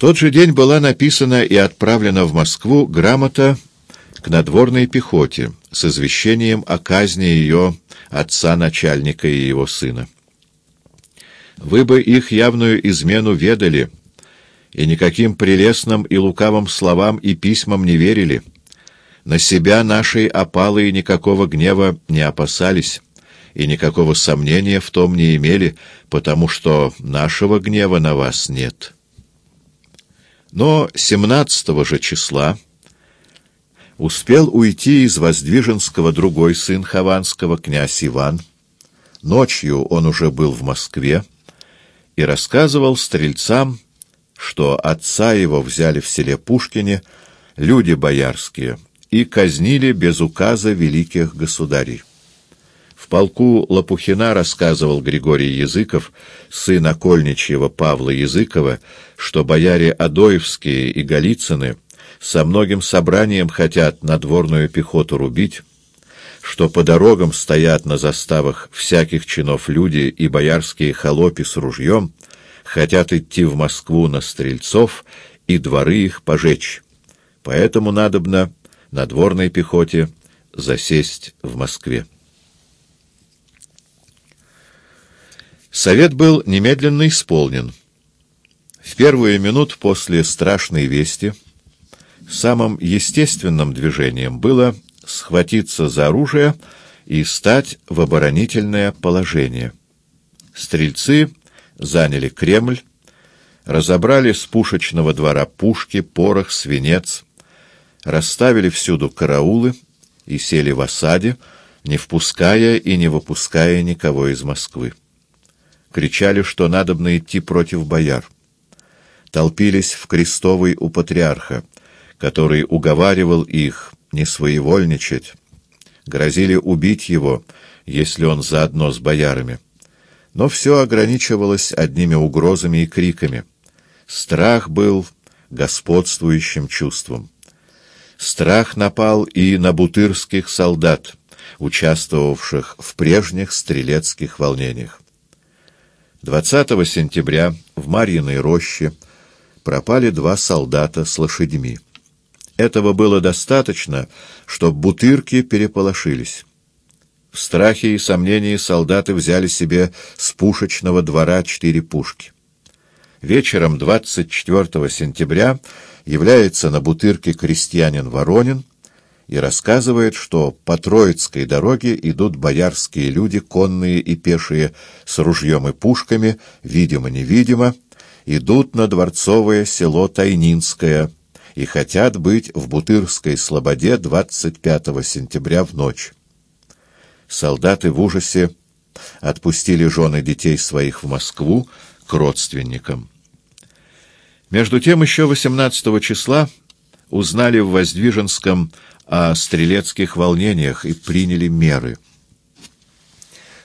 тот же день была написана и отправлена в Москву грамота к надворной пехоте с извещением о казни ее отца-начальника и его сына. Вы бы их явную измену ведали, и никаким прелестным и лукавым словам и письмам не верили. На себя нашей опалы никакого гнева не опасались, и никакого сомнения в том не имели, потому что нашего гнева на вас нет». Но 17 же числа успел уйти из Воздвиженского другой сын Хованского, князь Иван. Ночью он уже был в Москве и рассказывал стрельцам, что отца его взяли в селе Пушкине люди боярские и казнили без указа великих государей полку Лопухина рассказывал Григорий Языков, сын окольничьего Павла Языкова, что бояре Адоевские и Голицыны со многим собранием хотят надворную пехоту рубить, что по дорогам стоят на заставах всяких чинов люди и боярские холопи с ружьем, хотят идти в Москву на стрельцов и дворы их пожечь. Поэтому надобно надворной пехоте засесть в Москве. Совет был немедленно исполнен. В первую минуту после страшной вести самым естественным движением было схватиться за оружие и стать в оборонительное положение. Стрельцы заняли Кремль, разобрали с пушечного двора пушки, порох, свинец, расставили всюду караулы и сели в осаде, не впуская и не выпуская никого из Москвы кричали, что надобно идти против бояр. Толпились в крестовой у патриарха, который уговаривал их не своевольничать, грозили убить его, если он заодно с боярами. Но все ограничивалось одними угрозами и криками. Страх был господствующим чувством. Страх напал и на бутырских солдат, участвовавших в прежних стрелецких волнениях. 20 сентября в Марьиной роще пропали два солдата с лошадьми. Этого было достаточно, чтобы бутырки переполошились. В страхе и сомнении солдаты взяли себе с пушечного двора четыре пушки. Вечером 24 сентября является на бутырке крестьянин Воронин, и рассказывает, что по Троицкой дороге идут боярские люди, конные и пешие, с ружьем и пушками, видимо-невидимо, идут на дворцовое село Тайнинское и хотят быть в Бутырской слободе 25 сентября в ночь. Солдаты в ужасе отпустили жены детей своих в Москву к родственникам. Между тем еще 18 числа узнали в Воздвиженском о стрелецких волнениях и приняли меры.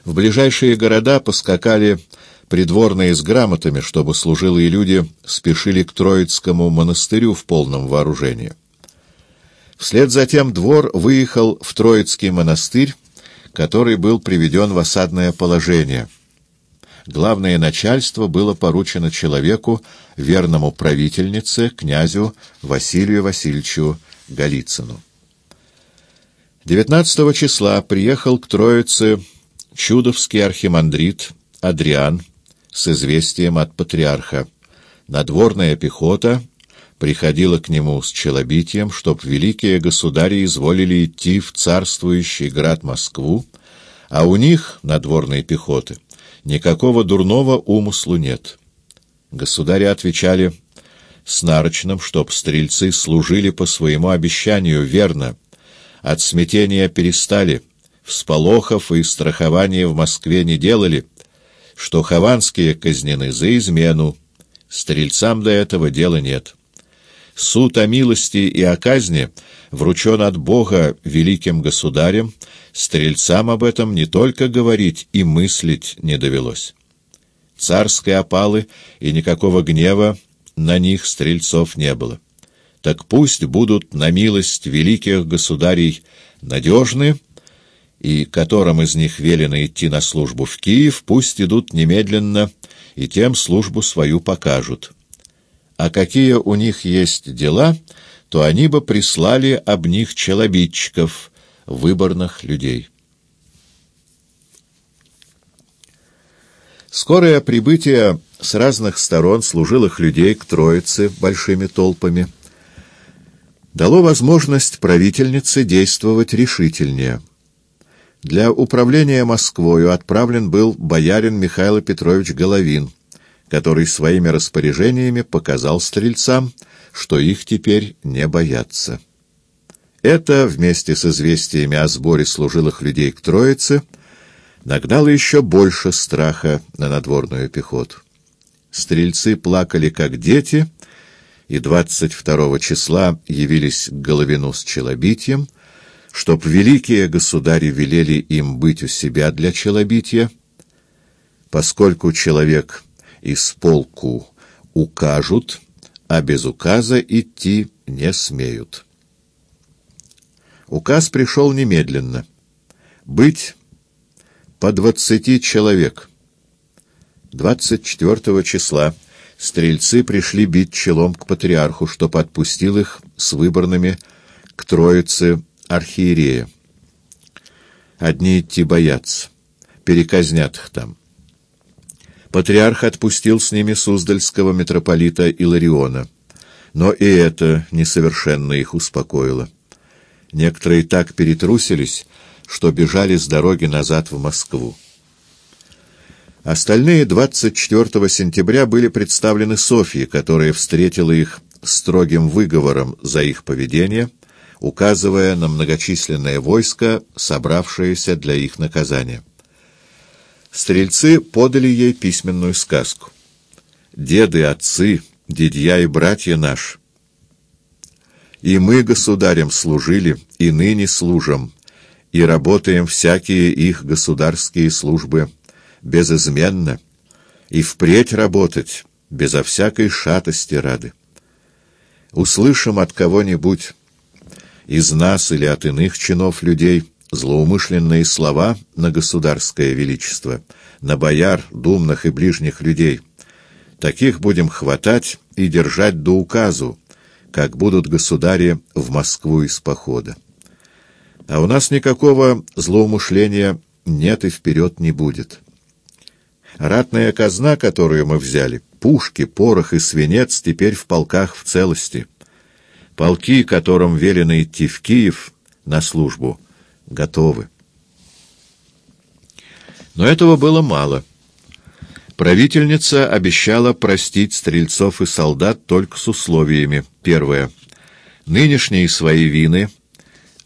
В ближайшие города поскакали придворные с грамотами, чтобы служилые люди спешили к Троицкому монастырю в полном вооружении. Вслед за тем двор выехал в Троицкий монастырь, который был приведен в осадное положение. Главное начальство было поручено человеку, верному правительнице, князю Василию Васильевичу Голицыну. 19 числа приехал к Троице чудовский архимандрит Адриан с известием от патриарха. Надворная пехота приходила к нему с челобитием, чтоб великие государи изволили идти в царствующий град Москву, а у них, надворной пехоты, никакого дурного умыслу нет. Государи отвечали с нарочным, чтоб стрельцы служили по своему обещанию верно, от смятения перестали, всполохов и страхования в Москве не делали, что хованские казнены за измену, стрельцам до этого дела нет. Суд о милости и о казни вручен от Бога великим государем, стрельцам об этом не только говорить и мыслить не довелось. Царской опалы и никакого гнева на них стрельцов не было так пусть будут на милость великих государей надежны, и которым из них велено идти на службу в Киев, пусть идут немедленно и тем службу свою покажут. А какие у них есть дела, то они бы прислали об них челобитчиков, выборных людей. Скорое прибытие с разных сторон служилых людей к Троице большими толпами дало возможность правительнице действовать решительнее. Для управления Москвою отправлен был боярин Михаил Петрович Головин, который своими распоряжениями показал стрельцам, что их теперь не боятся. Это, вместе с известиями о сборе служилых людей к Троице, нагнало еще больше страха на надворную пехоту. Стрельцы плакали, как дети, и 22 числа явились к Головину с челобитием, чтоб великие государи велели им быть у себя для челобития, поскольку человек из полку укажут, а без указа идти не смеют. Указ пришел немедленно. Быть по двадцати человек. 24 числа стрельцы пришли бить челом к патриарху, чтоб отпустил их с выборными к троице архиерея. Одни идти боятся, переказнят их там. Патриарх отпустил с ними суздальского митрополита Илариона, но и это несовершенно их успокоило. Некоторые так перетрусились, что бежали с дороги назад в Москву. Остальные 24 сентября были представлены Софье, которая встретила их строгим выговором за их поведение, указывая на многочисленное войско, собравшееся для их наказания. Стрельцы подали ей письменную сказку. «Деды, отцы, дедья и братья наши, и мы государям служили, и ныне служим, и работаем всякие их государские службы безызменно, и впредь работать безо всякой шатости рады. Услышим от кого-нибудь из нас или от иных чинов людей злоумышленные слова на государское величество, на бояр, думных и ближних людей. Таких будем хватать и держать до указу, как будут государи в Москву из похода. А у нас никакого злоумышления нет и вперед не будет. Ратная казна, которую мы взяли, пушки, порох и свинец теперь в полках в целости. Полки, которым велено идти в Киев на службу, готовы. Но этого было мало. Правительница обещала простить стрельцов и солдат только с условиями. Первое. Нынешние свои вины —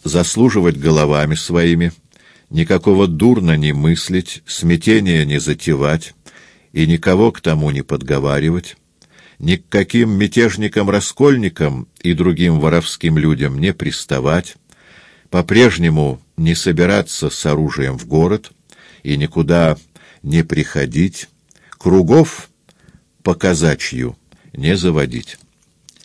заслуживать головами своими, никакого дурно не мыслить, смятения не затевать и никого к тому не подговаривать, ни к каким мятежникам-раскольникам и другим воровским людям не приставать, по-прежнему не собираться с оружием в город и никуда не приходить, кругов по казачью не заводить.